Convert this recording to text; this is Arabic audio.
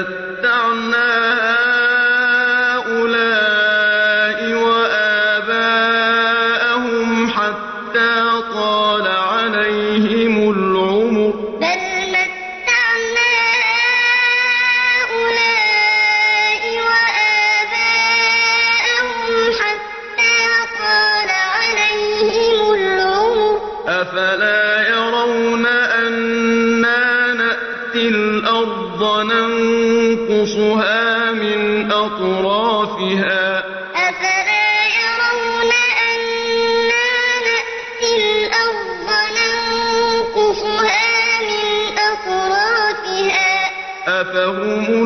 متعنا هَٰؤُلَاءِ وَآبَاءَهُمْ حَتَّىٰ طَالَ عَلَيْهِمُ الْعُمُرُ ۗ بَلْ مَتَّعْنَا هَٰؤُلَاءِ وَآبَاءَهُمْ حَتَّىٰ طَالَ عَلَيْهِمُ الْعُمُرُ ۗ أَفَلَا يَرَوْنَ نَأْتِي الْأَرْضَ نَنقُصُهَا مِنْ أَطْرَافِهَا ۚ. أَفَلَا يَرَوْنَ أَنَّا نَأْتِي الْأَرْضَ نَنقُصُهَا مِنْ أَطْرَافِهَا ۚ؟ أَفَهُمُ